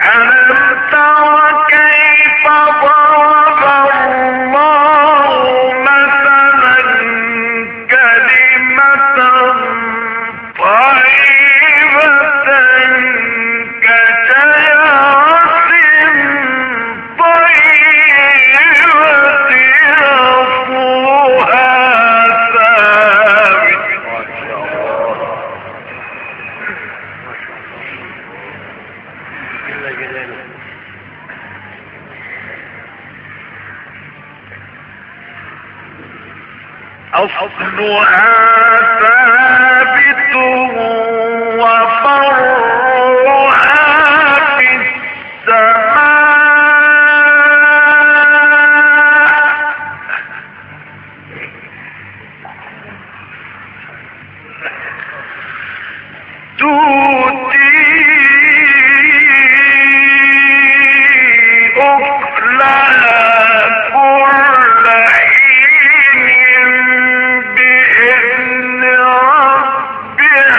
ألم ترى بذلك. أصلها ثابت وفرق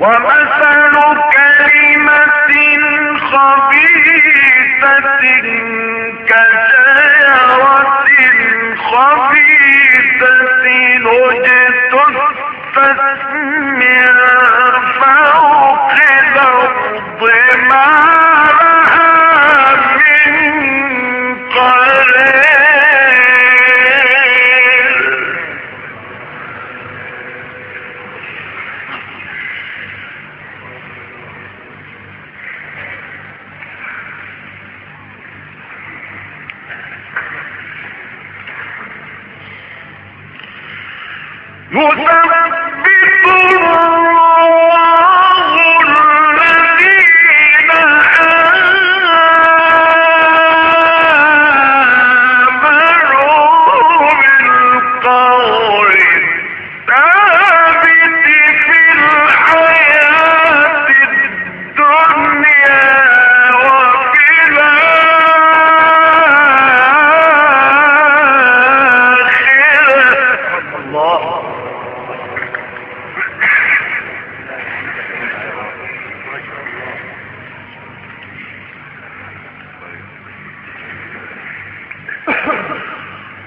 ومثل كلمة خبيثة كشجرة خبيثة اجتثت من فوق الأرض ما You're serving people.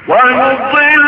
ونضل